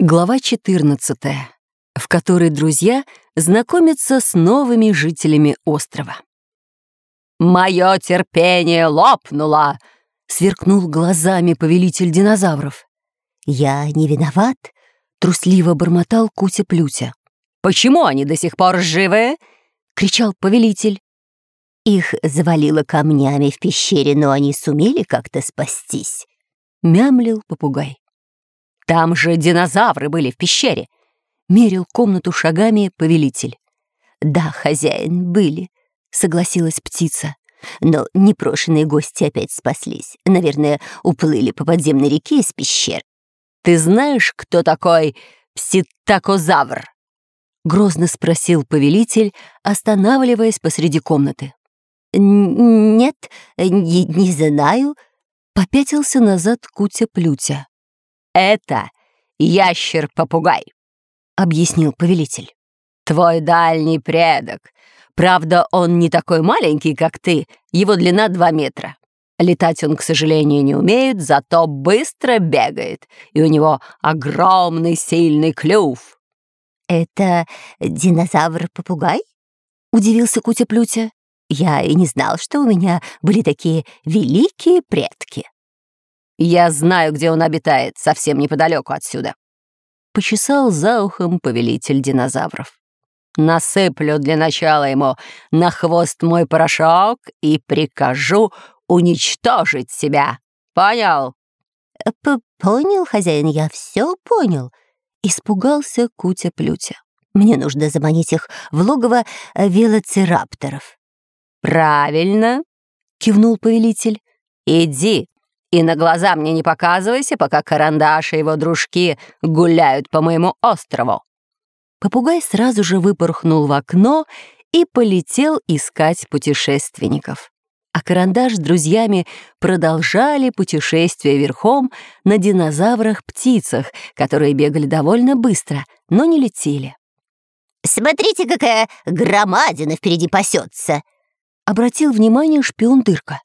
Глава 14, в которой друзья знакомятся с новыми жителями острова. «Мое терпение лопнуло!» — сверкнул глазами повелитель динозавров. «Я не виноват», — трусливо бормотал Кутя-Плютя. «Почему они до сих пор живы?» — кричал повелитель. «Их завалило камнями в пещере, но они сумели как-то спастись», — мямлил попугай. Там же динозавры были в пещере. Мерил комнату шагами повелитель. «Да, хозяин, были», — согласилась птица. «Но непрошенные гости опять спаслись. Наверное, уплыли по подземной реке из пещер». «Ты знаешь, кто такой пситакозавр?» — грозно спросил повелитель, останавливаясь посреди комнаты. «Нет, не, не знаю», — попятился назад Кутя-Плютя. «Это ящер-попугай», — объяснил повелитель. «Твой дальний предок. Правда, он не такой маленький, как ты, его длина два метра. Летать он, к сожалению, не умеет, зато быстро бегает, и у него огромный сильный клюв». «Это динозавр-попугай?» — удивился Кутя-Плютя. «Я и не знал, что у меня были такие великие предки». Я знаю, где он обитает, совсем неподалеку отсюда. Почесал за ухом повелитель динозавров. Насыплю для начала ему на хвост мой порошок и прикажу уничтожить себя. Понял? П «Понял, хозяин, я все понял», — испугался Кутя-Плютя. «Мне нужно заманить их в логово велоцирапторов». «Правильно», — кивнул повелитель. «Иди, и на глаза мне не показывайся, пока Карандаш и его дружки гуляют по моему острову». Попугай сразу же выпорхнул в окно и полетел искать путешественников. А Карандаш с друзьями продолжали путешествие верхом на динозаврах-птицах, которые бегали довольно быстро, но не летели. «Смотрите, какая громадина впереди пасется!» — обратил внимание шпион Дырка.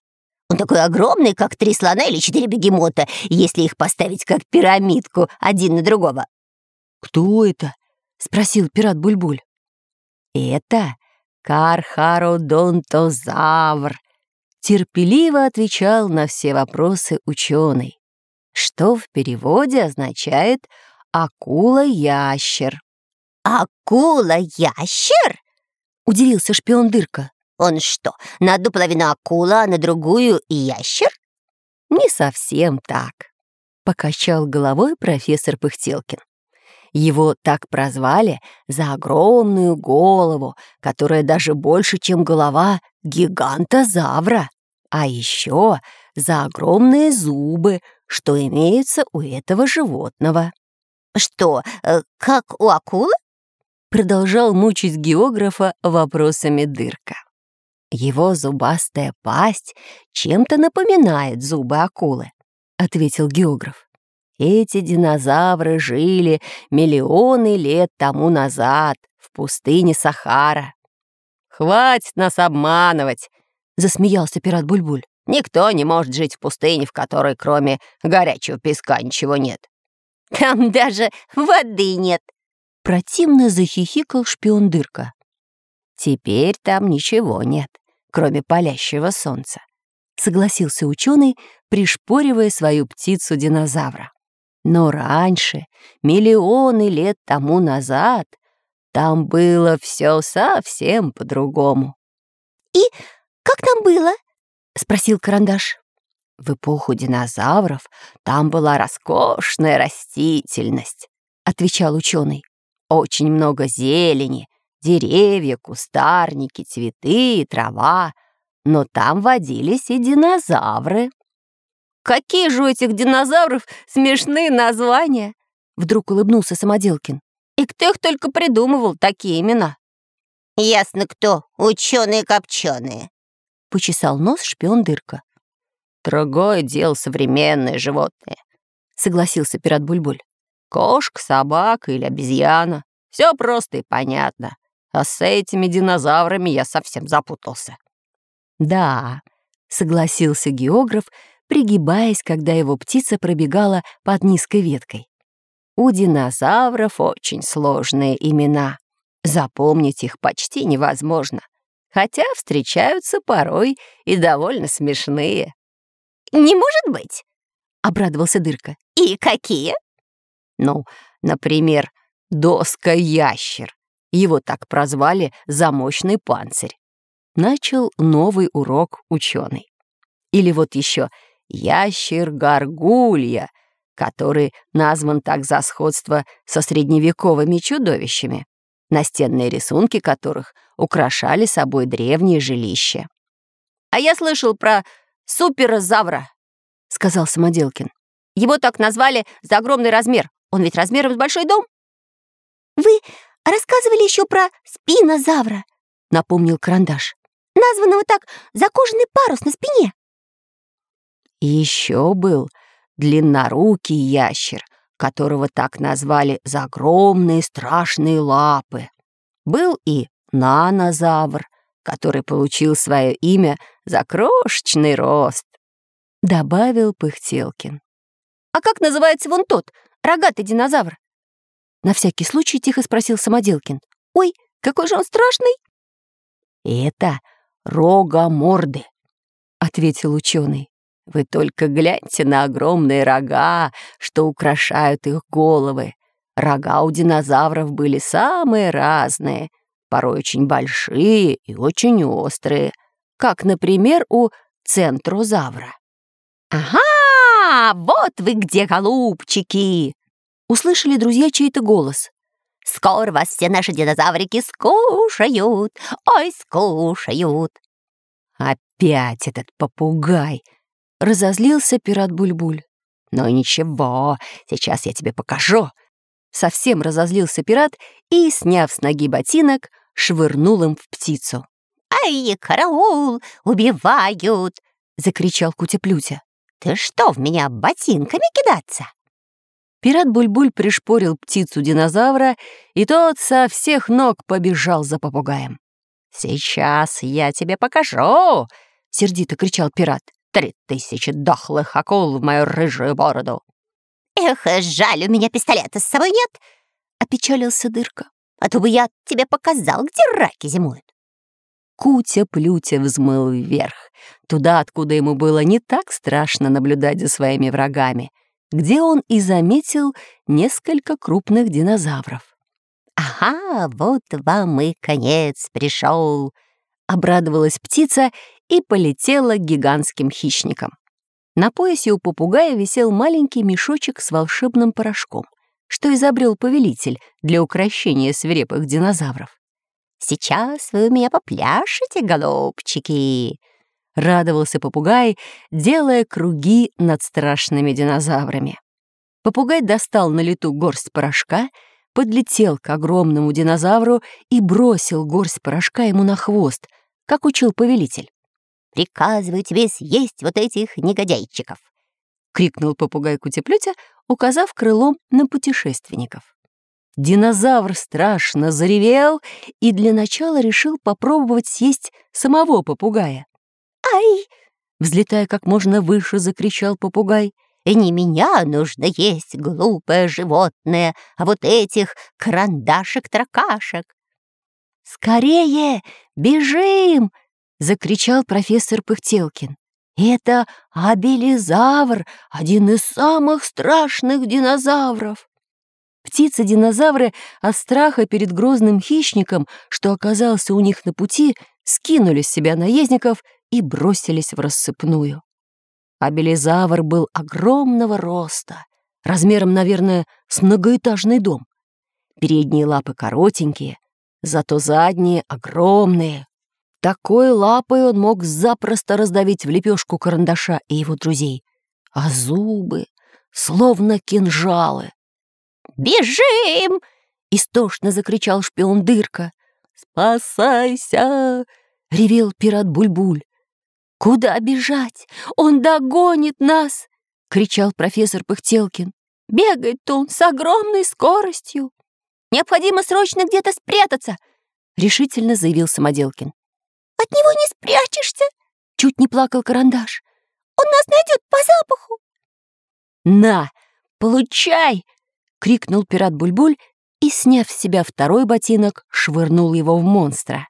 Он такой огромный, как три слона или четыре бегемота, если их поставить как пирамидку один на другого. «Кто это?» — спросил пират Бульбуль. «Это кархародонтозавр», — терпеливо отвечал на все вопросы ученый, что в переводе означает «акула-ящер». «Акула-ящер?» — удивился шпион Дырка. Он что, на одну половину акула, а на другую ящер? Не совсем так, покачал головой профессор Пыхтелкин. Его так прозвали за огромную голову, которая даже больше, чем голова гигантозавра, а еще за огромные зубы, что имеются у этого животного. «Что, э, как у акулы?» Продолжал мучить географа вопросами дырка. Его зубастая пасть чем-то напоминает зубы акулы, ответил географ. Эти динозавры жили миллионы лет тому назад в пустыне Сахара. «Хватит нас обманывать!» — засмеялся пират Бульбуль. «Никто не может жить в пустыне, в которой кроме горячего песка ничего нет». «Там даже воды нет!» — противно захихикал шпион Дырка. «Теперь там ничего нет кроме палящего солнца. Согласился ученый, пришпоривая свою птицу-динозавра. Но раньше, миллионы лет тому назад, там было все совсем по-другому. «И как там было?» — спросил Карандаш. В эпоху динозавров там была роскошная растительность, — отвечал ученый. Очень много зелени, Деревья, кустарники, цветы, трава. Но там водились и динозавры. «Какие же у этих динозавров смешные названия!» Вдруг улыбнулся Самоделкин. «И кто их только придумывал, такие имена?» «Ясно кто, ученые-копченые», — почесал нос шпион Дырка. «Другое дело современные животные», — согласился пират Бульбуль. «Кошка, собака или обезьяна. Все просто и понятно. А с этими динозаврами я совсем запутался. Да, согласился географ, пригибаясь, когда его птица пробегала под низкой веткой. У динозавров очень сложные имена. Запомнить их почти невозможно, хотя встречаются порой и довольно смешные. «Не может быть!» — обрадовался Дырка. «И какие?» Ну, например, доска-ящер. Его так прозвали за мощный панцирь. Начал новый урок ученый. Или вот еще ящер-горгулья, который назван так за сходство со средневековыми чудовищами, настенные рисунки которых украшали собой древние жилища. «А я слышал про суперозавра», — сказал Самоделкин. «Его так назвали за огромный размер. Он ведь размером с большой дом». «Вы рассказывали еще про спинозавра», — напомнил Карандаш. «Названного так за кожаный парус на спине». И еще был длиннорукий ящер, которого так назвали за огромные страшные лапы. Был и нанозавр, который получил свое имя за крошечный рост. Добавил Пыхтелкин. «А как называется вон тот, рогатый динозавр?» На всякий случай тихо спросил Самоделкин. «Ой, какой же он страшный!» «Это рогоморды», — ответил ученый. Вы только гляньте на огромные рога, что украшают их головы. Рога у динозавров были самые разные, порой очень большие и очень острые, как, например, у центрозавра. «Ага, вот вы где, голубчики!» Услышали друзья чей-то голос. «Скоро вас все наши динозаврики скушают! Ой, скушают!» «Опять этот попугай!» Разозлился пират Бульбуль. «Но ничего, сейчас я тебе покажу!» Совсем разозлился пират и, сняв с ноги ботинок, швырнул им в птицу. «Ай, караул! Убивают!» — закричал Кутя-Плютя. «Ты что, в меня ботинками кидаться?» Пират Бульбуль пришпорил птицу динозавра, и тот со всех ног побежал за попугаем. «Сейчас я тебе покажу!» — сердито кричал пират. Три тысячи дохлых акул в мою рыжую бороду. «Эх, жаль, у меня пистолета с собой нет!» — опечалился Дырка. «А то бы я тебе показал, где раки зимуют!» Кутя-плютя взмыл вверх, туда, откуда ему было не так страшно наблюдать за своими врагами, где он и заметил несколько крупных динозавров. «Ага, вот вам и конец пришел!» — обрадовалась птица и полетела гигантским хищникам. На поясе у попугая висел маленький мешочек с волшебным порошком, что изобрел повелитель для укрощения свирепых динозавров. «Сейчас вы у меня попляшете, голубчики!» — радовался попугай, делая круги над страшными динозаврами. Попугай достал на лету горсть порошка, подлетел к огромному динозавру и бросил горсть порошка ему на хвост, как учил повелитель. Приказываю тебе съесть вот этих негодяйчиков!» — крикнул попугай Кутеплютя, указав крылом на путешественников. Динозавр страшно заревел и для начала решил попробовать съесть самого попугая. «Ай!» — взлетая как можно выше, закричал попугай. «Не меня нужно есть, глупое животное, а вот этих карандашек-тракашек!» «Скорее! Бежим!» закричал профессор Пыхтелкин. «Это абелизавр, один из самых страшных динозавров!» Птицы-динозавры от страха перед грозным хищником, что оказался у них на пути, скинули с себя наездников и бросились в рассыпную. Абелизавр был огромного роста, размером, наверное, с многоэтажный дом. Передние лапы коротенькие, зато задние огромные, такой лапой он мог запросто раздавить в лепешку карандаша и его друзей. А зубы словно кинжалы. «Бежим!» — истошно закричал шпион Дырка. «Спасайся!» — ревел пират Бульбуль. «Куда бежать? Он догонит нас!» — кричал профессор Пыхтелкин. «Бегает-то он с огромной скоростью! Необходимо срочно где-то спрятаться!» — решительно заявил Самоделкин. От него не спрячешься!» Чуть не плакал карандаш. «Он нас найдет по запаху!» «На, получай!» — крикнул пират Бульбуль и, сняв с себя второй ботинок, швырнул его в монстра.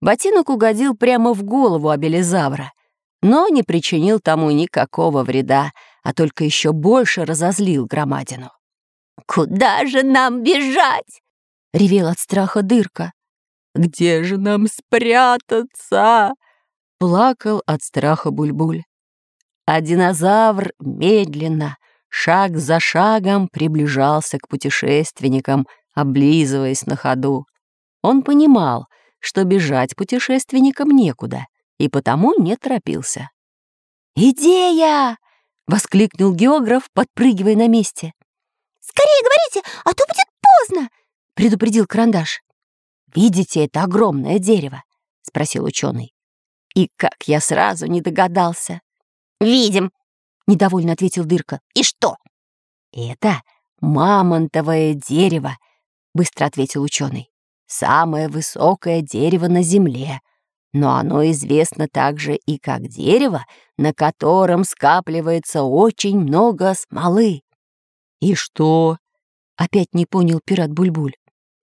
Ботинок угодил прямо в голову абелизавра, но не причинил тому никакого вреда, а только еще больше разозлил громадину. «Куда же нам бежать?» — ревел от страха дырка. «Где же нам спрятаться?» — плакал от страха Бульбуль. А динозавр медленно, шаг за шагом приближался к путешественникам, облизываясь на ходу. Он понимал, что бежать путешественникам некуда, и потому не торопился. «Идея!» — воскликнул географ, подпрыгивая на месте. «Скорее говорите, а то будет поздно!» — предупредил карандаш. «Видите это огромное дерево?» — спросил ученый. «И как я сразу не догадался!» «Видим!» — недовольно ответил Дырка. «И что?» «Это мамонтовое дерево», — быстро ответил ученый. «Самое высокое дерево на Земле. Но оно известно также и как дерево, на котором скапливается очень много смолы». «И что?» — опять не понял пират Бульбуль.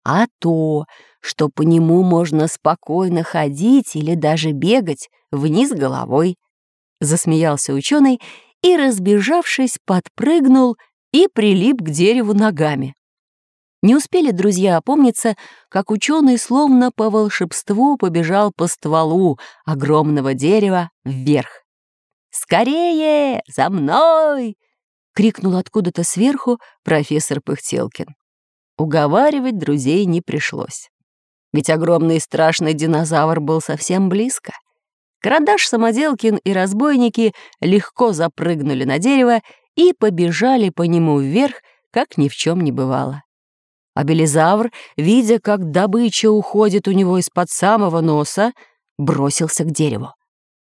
«А то, что по нему можно спокойно ходить или даже бегать вниз головой», — засмеялся ученый и, разбежавшись, подпрыгнул и прилип к дереву ногами. Не успели друзья опомниться, как ученый словно по волшебству побежал по стволу огромного дерева вверх. «Скорее! За мной!» — крикнул откуда-то сверху профессор Пыхтелкин. Уговаривать друзей не пришлось. Ведь огромный и страшный динозавр был совсем близко. Карандаш Самоделкин и разбойники легко запрыгнули на дерево и побежали по нему вверх, как ни в чем не бывало. А Белизавр, видя, как добыча уходит у него из-под самого носа, бросился к дереву.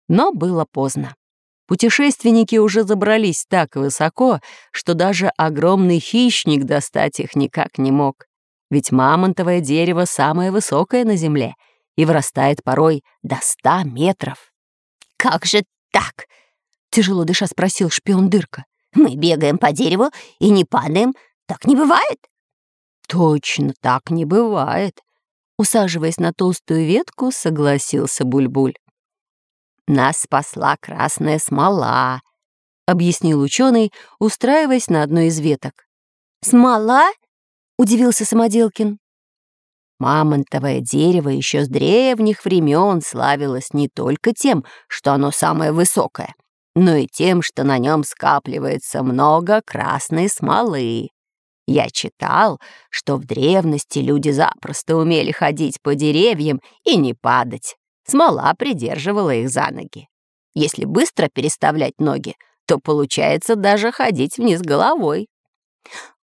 Но было поздно. Путешественники уже забрались так высоко, что даже огромный хищник достать их никак не мог. Ведь мамонтовое дерево самое высокое на земле и вырастает порой до ста метров. «Как же так?» — тяжело дыша спросил шпион Дырка. «Мы бегаем по дереву и не падаем. Так не бывает?» «Точно так не бывает», — усаживаясь на толстую ветку, согласился Бульбуль. «Нас спасла красная смола», — объяснил ученый, устраиваясь на одной из веток. «Смола?» — удивился Самоделкин. Мамонтовое дерево еще с древних времен славилось не только тем, что оно самое высокое, но и тем, что на нем скапливается много красной смолы. Я читал, что в древности люди запросто умели ходить по деревьям и не падать. Смола придерживала их за ноги. Если быстро переставлять ноги, то получается даже ходить вниз головой.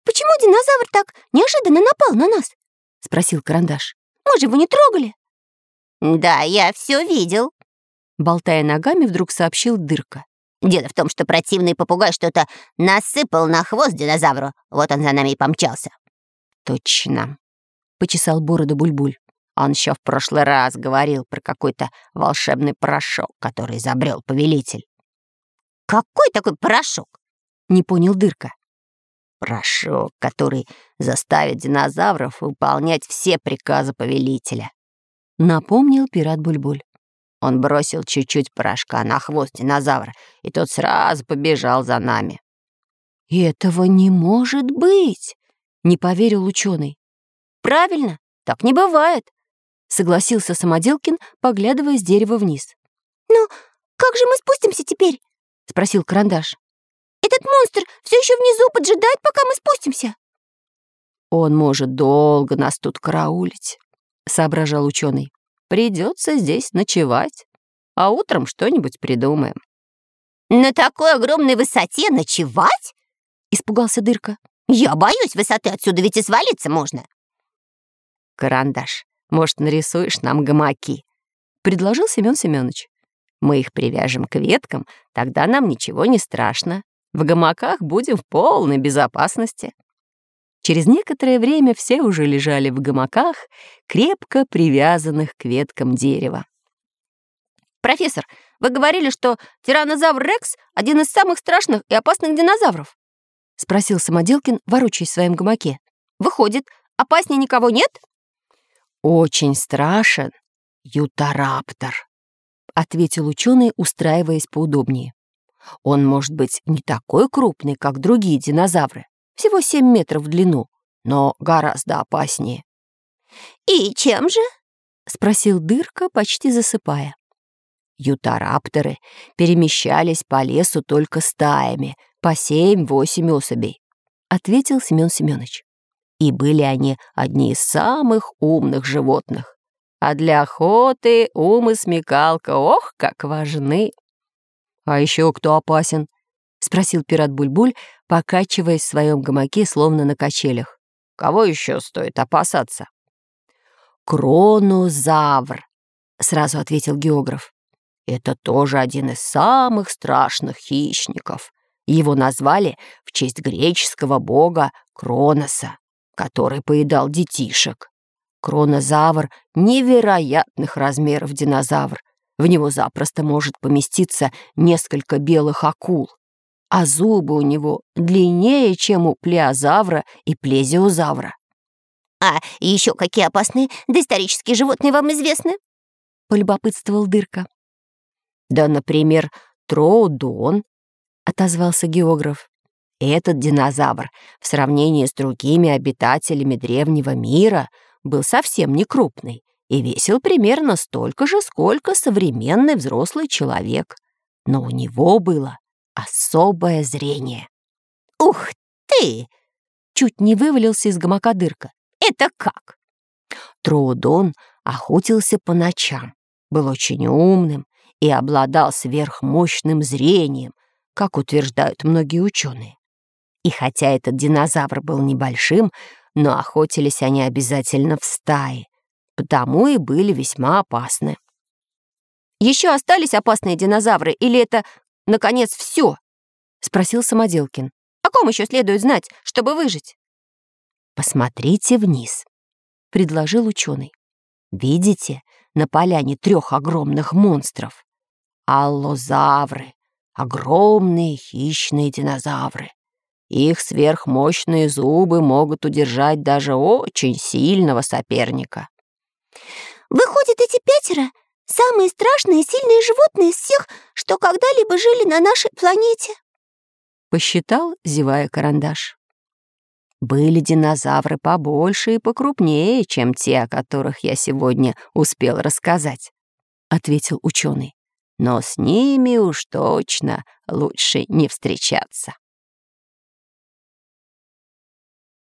«Почему динозавр так неожиданно напал на нас?» — спросил Карандаш. «Мы же его не трогали!» «Да, я все видел», — болтая ногами, вдруг сообщил Дырка. «Дело в том, что противный попугай что-то насыпал на хвост динозавру. Вот он за нами и помчался». «Точно», — почесал бороду Бульбуль. Он еще в прошлый раз говорил про какой-то волшебный порошок, который изобрел повелитель. «Какой такой порошок?» — не понял Дырка порошок, который заставит динозавров выполнять все приказы повелителя», — напомнил пират Бульбуль. Он бросил чуть-чуть порошка на хвост динозавра, и тот сразу побежал за нами. «Этого не может быть!» — не поверил ученый. «Правильно, так не бывает», — согласился Самоделкин, поглядывая с дерева вниз. «Ну, как же мы спустимся теперь?» — спросил Карандаш. Этот монстр все еще внизу поджидает, пока мы спустимся. Он может долго нас тут караулить, соображал ученый. Придется здесь ночевать, а утром что-нибудь придумаем. На такой огромной высоте ночевать? Испугался Дырка. Я боюсь высоты, отсюда ведь и свалиться можно. Карандаш, может, нарисуешь нам гамаки? Предложил Семен Семенович. Мы их привяжем к веткам, тогда нам ничего не страшно. В гамаках будем в полной безопасности. Через некоторое время все уже лежали в гамаках, крепко привязанных к веткам дерева. «Профессор, вы говорили, что тиранозавр Рекс — один из самых страшных и опасных динозавров?» — спросил Самоделкин, ворочаясь в своем гамаке. «Выходит, опаснее никого нет?» «Очень страшен ютараптор», — ответил ученый, устраиваясь поудобнее. «Он может быть не такой крупный, как другие динозавры, всего 7 метров в длину, но гораздо опаснее». «И чем же?» — спросил Дырка, почти засыпая. Ютарапторы перемещались по лесу только стаями, по семь-восемь особей, — ответил Семен Семенович. И были они одни из самых умных животных. А для охоты ум и смекалка, ох, как важны. «А еще кто опасен?» — спросил пират Бульбуль, покачиваясь в своем гамаке, словно на качелях. «Кого еще стоит опасаться?» «Кронозавр», — сразу ответил географ. «Это тоже один из самых страшных хищников. Его назвали в честь греческого бога Кроноса, который поедал детишек. Кронозавр — невероятных размеров динозавр. В него запросто может поместиться несколько белых акул. А зубы у него длиннее, чем у плеозавра и плезиозавра. «А еще какие опасные доисторические животные вам известны?» — полюбопытствовал Дырка. «Да, например, троудон», — отозвался географ. «Этот динозавр в сравнении с другими обитателями древнего мира был совсем не крупный и весил примерно столько же, сколько современный взрослый человек. Но у него было особое зрение». «Ух ты!» — чуть не вывалился из гамака дырка. Это как? Троудон охотился по ночам, был очень умным и обладал сверхмощным зрением, как утверждают многие ученые. И хотя этот динозавр был небольшим, но охотились они обязательно в стае, потому и были весьма опасны. «Еще остались опасные динозавры, или это, наконец, все?» — спросил Самоделкин. «О ком еще следует знать, чтобы выжить?» «Посмотрите вниз», — предложил ученый. «Видите на поляне трех огромных монстров? Аллозавры, огромные хищные динозавры. Их сверхмощные зубы могут удержать даже очень сильного соперника». «Выходит, эти пятеро — самые страшные и сильные животные из всех, что когда-либо жили на нашей планете?» Посчитал, зевая карандаш. Были динозавры побольше и покрупнее, чем те, о которых я сегодня успел рассказать, — ответил ученый. Но с ними уж точно лучше не встречаться.